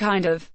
kind of